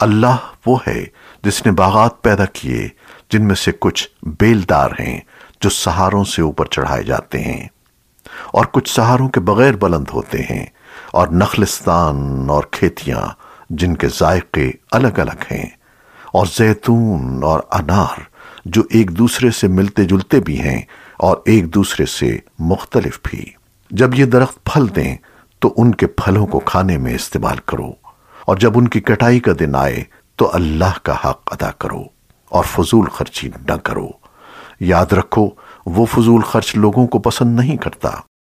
اللہ وہ ہے جس نے باغات پیدا کیے، جن میں سے کچھ بیلدار ہیں، جو سہاروں سے اوپر چڑھائے جاتے ہیں۔ اور کچھ سہاروں کے بغیر بلند ہوتے ہیں، اور نخلستان اور کھیتیاں، جن کے ذائقے الگ الگ ہیں۔ اور زیتون اور انار، جو ایک دوسرے سے ملتے جلتے بھی ہیں، اور ایک دوسرے سے مختلف بھی۔ جب یہ درخت پھل دیں، تو ان کے پھلوں کو کھانے میں استعمال کرو۔ اور جب ان کی کٹائی کا دن آئے تو اللہ کا حق ادا کرو اور فضول خرچی نہ کرو۔ یاد رکھو، وہ فضول خرچ لوگوں کو پسند نہیں کرتا۔